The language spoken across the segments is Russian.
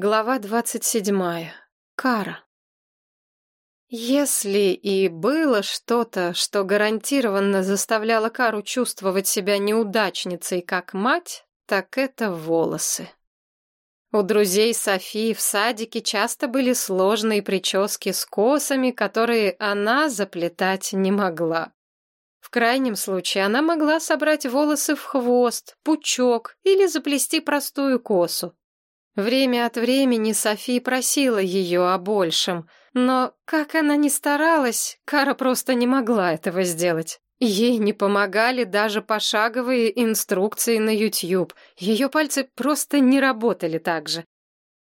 Глава двадцать седьмая. Кара. Если и было что-то, что гарантированно заставляло Кару чувствовать себя неудачницей как мать, так это волосы. У друзей Софии в садике часто были сложные прически с косами, которые она заплетать не могла. В крайнем случае она могла собрать волосы в хвост, пучок или заплести простую косу. Время от времени Софи просила ее о большем, но, как она ни старалась, Кара просто не могла этого сделать. Ей не помогали даже пошаговые инструкции на YouTube. Ее пальцы просто не работали так же.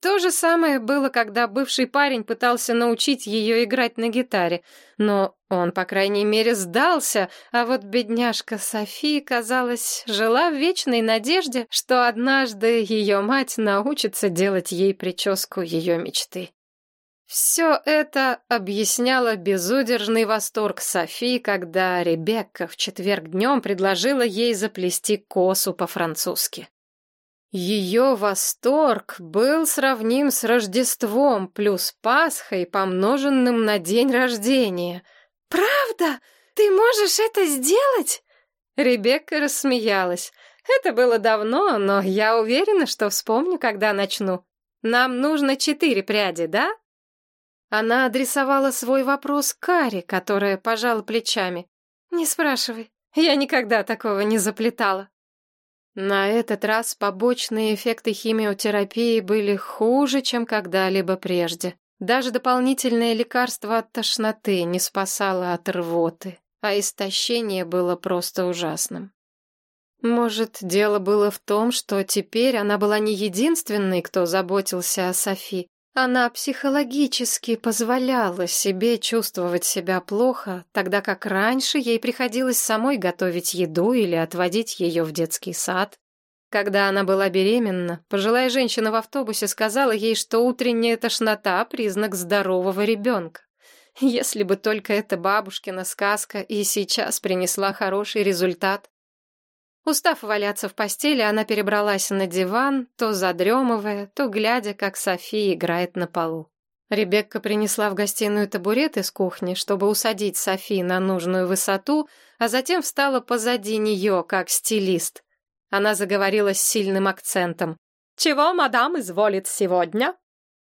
То же самое было, когда бывший парень пытался научить ее играть на гитаре, но он, по крайней мере, сдался, а вот бедняжка Софи, казалось, жила в вечной надежде, что однажды ее мать научится делать ей прическу ее мечты. Все это объясняло безудержный восторг Софи, когда Ребекка в четверг днем предложила ей заплести косу по-французски. Ее восторг был сравним с Рождеством плюс Пасхой, помноженным на день рождения. «Правда? Ты можешь это сделать?» Ребекка рассмеялась. «Это было давно, но я уверена, что вспомню, когда начну. Нам нужно четыре пряди, да?» Она адресовала свой вопрос Каре, которая пожала плечами. «Не спрашивай, я никогда такого не заплетала». На этот раз побочные эффекты химиотерапии были хуже, чем когда-либо прежде. Даже дополнительное лекарство от тошноты не спасало от рвоты, а истощение было просто ужасным. Может, дело было в том, что теперь она была не единственной, кто заботился о Софи. Она психологически позволяла себе чувствовать себя плохо, тогда как раньше ей приходилось самой готовить еду или отводить ее в детский сад. Когда она была беременна, пожилая женщина в автобусе сказала ей, что утренняя тошнота — признак здорового ребенка. Если бы только эта бабушкина сказка и сейчас принесла хороший результат. Устав валяться в постели, она перебралась на диван, то задремывая, то глядя, как София играет на полу. Ребекка принесла в гостиную табурет из кухни, чтобы усадить Софи на нужную высоту, а затем встала позади нее, как стилист. Она заговорила с сильным акцентом. «Чего мадам изволит сегодня?»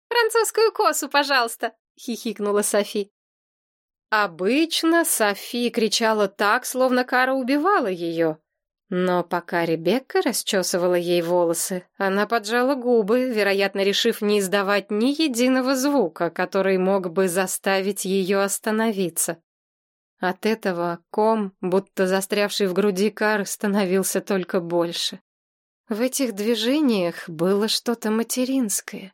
«Французскую косу, пожалуйста», — хихикнула Софи. Обычно Софи кричала так, словно Кара убивала ее. Но пока Ребекка расчесывала ей волосы, она поджала губы, вероятно, решив не издавать ни единого звука, который мог бы заставить ее остановиться. От этого ком, будто застрявший в груди кар, становился только больше. В этих движениях было что-то материнское.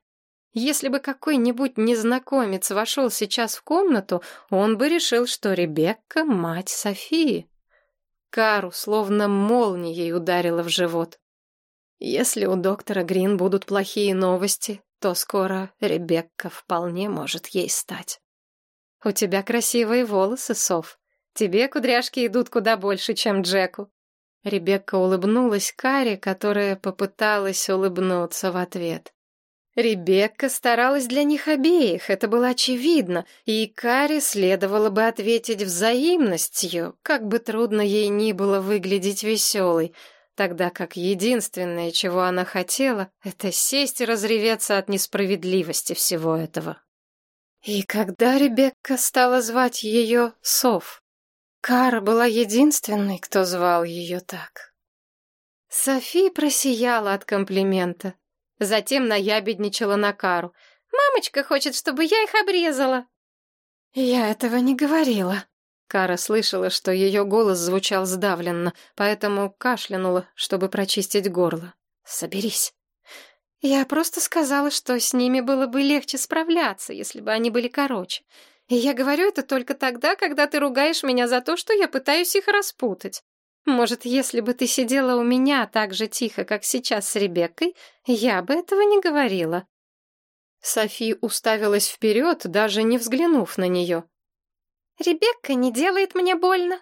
Если бы какой-нибудь незнакомец вошел сейчас в комнату, он бы решил, что Ребекка — мать Софии. Кару словно молнией ударила в живот. Если у доктора Грин будут плохие новости, то скоро Ребекка вполне может ей стать. У тебя красивые волосы, Сов. Тебе кудряшки идут куда больше, чем Джеку. Ребекка улыбнулась Каре, которая попыталась улыбнуться в ответ. Ребекка старалась для них обеих, это было очевидно, и Каре следовало бы ответить взаимностью, как бы трудно ей ни было выглядеть веселой, тогда как единственное, чего она хотела, это сесть и разреветься от несправедливости всего этого. И когда Ребекка стала звать ее Сов, Кара была единственной, кто звал ее так. Софи просияла от комплимента. Затем наябедничала на Кару. «Мамочка хочет, чтобы я их обрезала». «Я этого не говорила». Кара слышала, что ее голос звучал сдавленно, поэтому кашлянула, чтобы прочистить горло. «Соберись». «Я просто сказала, что с ними было бы легче справляться, если бы они были короче. И я говорю это только тогда, когда ты ругаешь меня за то, что я пытаюсь их распутать. Может, если бы ты сидела у меня так же тихо, как сейчас с Ребеккой, я бы этого не говорила. Софи уставилась вперед, даже не взглянув на нее. «Ребекка не делает мне больно».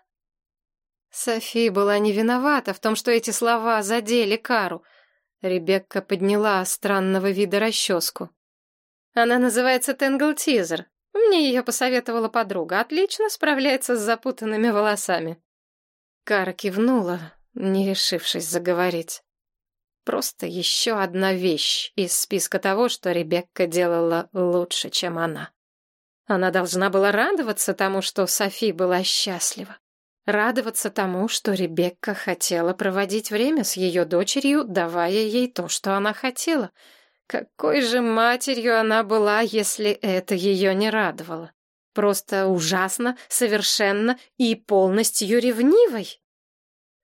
Софи была не виновата в том, что эти слова задели Кару. Ребекка подняла странного вида расческу. Она называется Тенгл Тизер. Мне ее посоветовала подруга. Отлично справляется с запутанными волосами. Кара кивнула, не решившись заговорить. Просто еще одна вещь из списка того, что Ребекка делала лучше, чем она. Она должна была радоваться тому, что Софи была счастлива. Радоваться тому, что Ребекка хотела проводить время с ее дочерью, давая ей то, что она хотела. Какой же матерью она была, если это ее не радовало? Просто ужасно, совершенно и полностью ревнивой.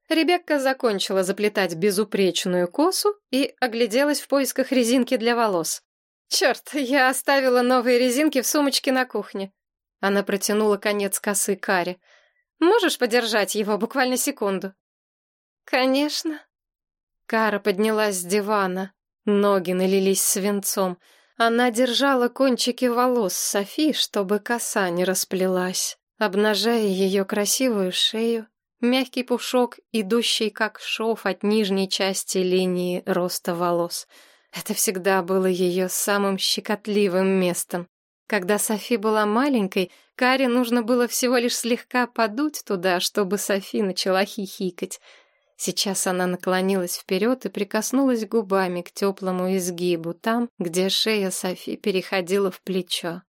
Ребекка закончила заплетать безупречную косу и огляделась в поисках резинки для волос. «Черт, я оставила новые резинки в сумочке на кухне». Она протянула конец косы Каре. «Можешь подержать его буквально секунду?» «Конечно». Кара поднялась с дивана. Ноги налились свинцом. Она держала кончики волос Софи, чтобы коса не расплелась, обнажая ее красивую шею Мягкий пушок, идущий как шов от нижней части линии роста волос. Это всегда было ее самым щекотливым местом. Когда Софи была маленькой, Каре нужно было всего лишь слегка подуть туда, чтобы Софи начала хихикать. Сейчас она наклонилась вперед и прикоснулась губами к теплому изгибу, там, где шея Софи переходила в плечо.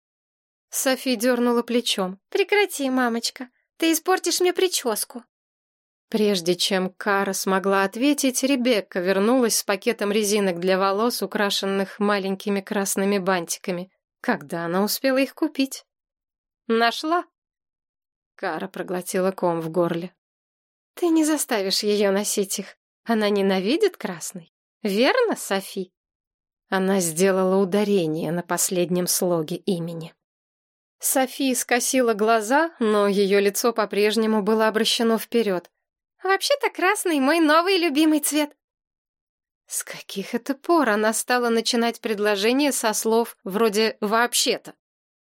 Софи дернула плечом. «Прекрати, мамочка, ты испортишь мне прическу». Прежде чем Кара смогла ответить, Ребекка вернулась с пакетом резинок для волос, украшенных маленькими красными бантиками. Когда она успела их купить? Нашла? Кара проглотила ком в горле. Ты не заставишь ее носить их. Она ненавидит красный. Верно, Софи? Она сделала ударение на последнем слоге имени. Софи скосила глаза, но ее лицо по-прежнему было обращено вперед. Вообще-то красный мой новый любимый цвет. С каких это пор она стала начинать предложения со слов вроде «вообще-то»?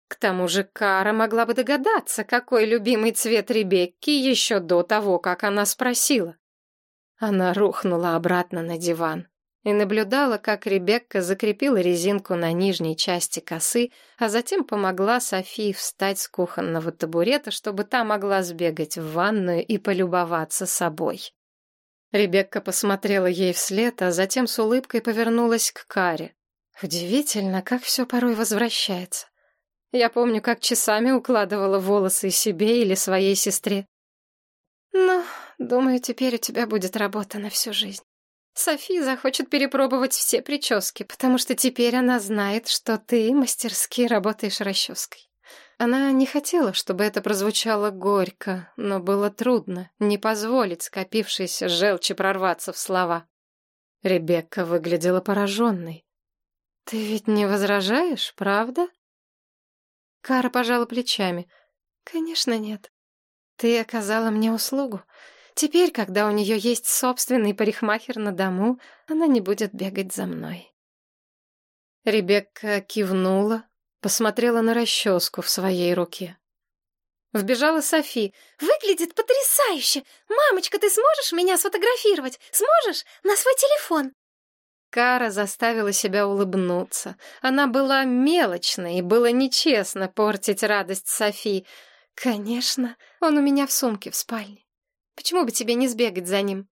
К тому же Кара могла бы догадаться, какой любимый цвет Ребекки еще до того, как она спросила. Она рухнула обратно на диван и наблюдала, как Ребекка закрепила резинку на нижней части косы, а затем помогла Софии встать с кухонного табурета, чтобы та могла сбегать в ванную и полюбоваться собой. Ребекка посмотрела ей вслед, а затем с улыбкой повернулась к Каре. Удивительно, как все порой возвращается. Я помню, как часами укладывала волосы себе или своей сестре. Но, думаю, теперь у тебя будет работа на всю жизнь. Софи захочет перепробовать все прически, потому что теперь она знает, что ты мастерски работаешь расческой. Она не хотела, чтобы это прозвучало горько, но было трудно не позволить скопившейся желчи прорваться в слова. Ребекка выглядела пораженной. «Ты ведь не возражаешь, правда?» Кара пожала плечами. «Конечно нет. Ты оказала мне услугу. Теперь, когда у нее есть собственный парикмахер на дому, она не будет бегать за мной. Ребекка кивнула, посмотрела на расческу в своей руке. Вбежала Софи. «Выглядит потрясающе! Мамочка, ты сможешь меня сфотографировать? Сможешь? На свой телефон?» Кара заставила себя улыбнуться. Она была мелочной, и было нечестно портить радость Софи. «Конечно, он у меня в сумке в спальне». Почему бы тебе не сбегать за ним?»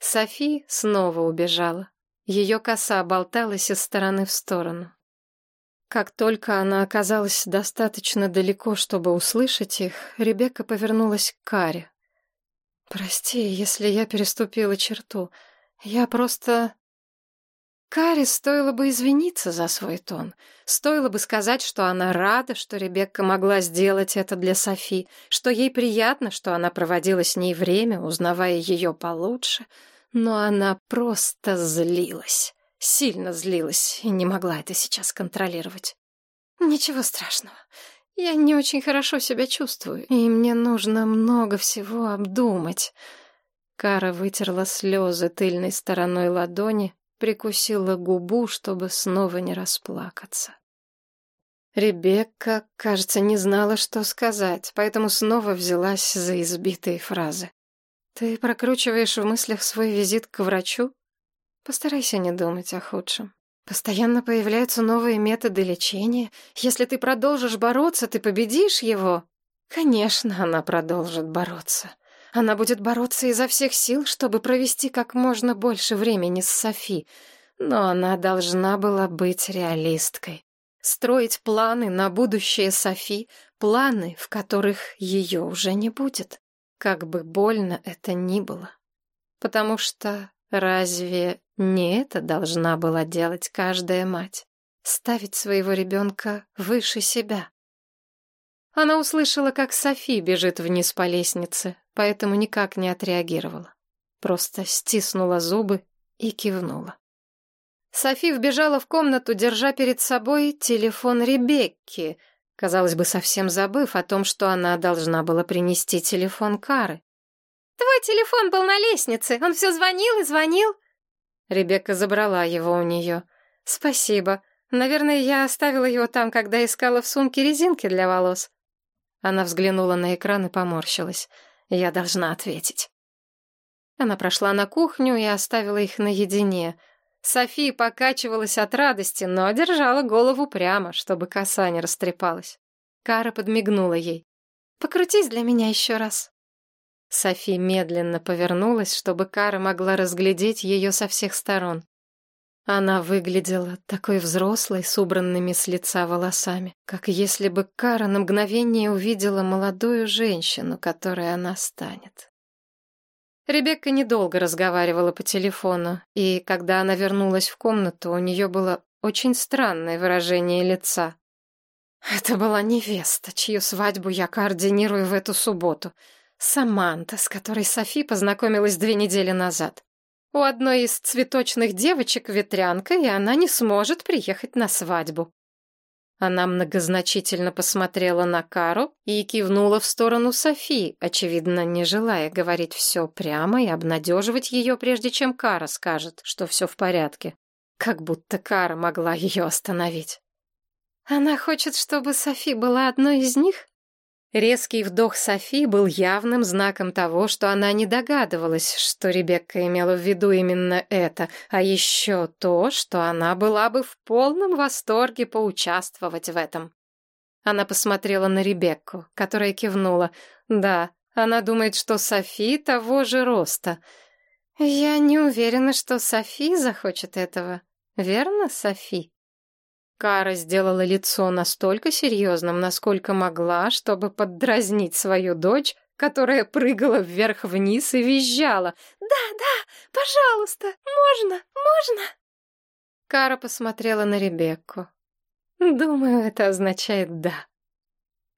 Софи снова убежала. Ее коса болталась из стороны в сторону. Как только она оказалась достаточно далеко, чтобы услышать их, Ребекка повернулась к Каре. «Прости, если я переступила черту. Я просто...» Каре стоило бы извиниться за свой тон. Стоило бы сказать, что она рада, что Ребекка могла сделать это для Софи, что ей приятно, что она проводила с ней время, узнавая ее получше. Но она просто злилась, сильно злилась и не могла это сейчас контролировать. «Ничего страшного. Я не очень хорошо себя чувствую, и мне нужно много всего обдумать». Кара вытерла слезы тыльной стороной ладони, прикусила губу, чтобы снова не расплакаться. Ребекка, кажется, не знала, что сказать, поэтому снова взялась за избитые фразы. «Ты прокручиваешь в мыслях свой визит к врачу?» Постарайся не думать о худшем. Постоянно появляются новые методы лечения. Если ты продолжишь бороться, ты победишь его. Конечно, она продолжит бороться. Она будет бороться изо всех сил, чтобы провести как можно больше времени с Софи. Но она должна была быть реалисткой. Строить планы на будущее Софи, планы, в которых ее уже не будет. Как бы больно это ни было. Потому что разве не это должна была делать каждая мать? Ставить своего ребенка выше себя. Она услышала, как Софи бежит вниз по лестнице, поэтому никак не отреагировала. Просто стиснула зубы и кивнула. Софи вбежала в комнату, держа перед собой телефон Ребекки, казалось бы, совсем забыв о том, что она должна была принести телефон Кары. «Твой телефон был на лестнице, он все звонил и звонил». Ребекка забрала его у нее. «Спасибо. Наверное, я оставила его там, когда искала в сумке резинки для волос». Она взглянула на экран и поморщилась. «Я должна ответить». Она прошла на кухню и оставила их наедине — София покачивалась от радости, но держала голову прямо, чтобы коса не растрепалась. Кара подмигнула ей. «Покрутись для меня еще раз». Софи медленно повернулась, чтобы Кара могла разглядеть ее со всех сторон. Она выглядела такой взрослой, с убранными с лица волосами, как если бы Кара на мгновение увидела молодую женщину, которой она станет. Ребекка недолго разговаривала по телефону, и когда она вернулась в комнату, у нее было очень странное выражение лица. Это была невеста, чью свадьбу я координирую в эту субботу. Саманта, с которой Софи познакомилась две недели назад. У одной из цветочных девочек ветрянка, и она не сможет приехать на свадьбу. Она многозначительно посмотрела на Кару и кивнула в сторону Софи, очевидно, не желая говорить все прямо и обнадеживать ее, прежде чем Кара скажет, что все в порядке. Как будто Кара могла ее остановить. «Она хочет, чтобы Софи была одной из них?» Резкий вдох Софи был явным знаком того, что она не догадывалась, что Ребекка имела в виду именно это, а еще то, что она была бы в полном восторге поучаствовать в этом. Она посмотрела на Ребекку, которая кивнула. Да, она думает, что Софи того же роста. Я не уверена, что Софи захочет этого. Верно, Софи? Кара сделала лицо настолько серьезным, насколько могла, чтобы поддразнить свою дочь, которая прыгала вверх-вниз и визжала. «Да, да, пожалуйста, можно, можно!» Кара посмотрела на Ребекку. «Думаю, это означает «да».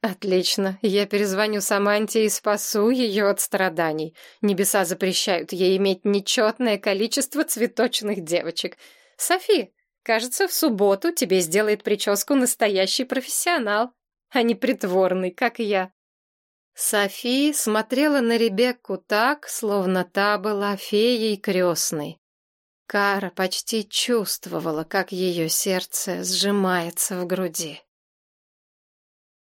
«Отлично, я перезвоню Саманте и спасу ее от страданий. Небеса запрещают ей иметь нечетное количество цветочных девочек. Софи, Кажется, в субботу тебе сделает прическу настоящий профессионал, а не притворный, как я. Софи смотрела на Ребекку так, словно та была феей крестной. Кара почти чувствовала, как ее сердце сжимается в груди.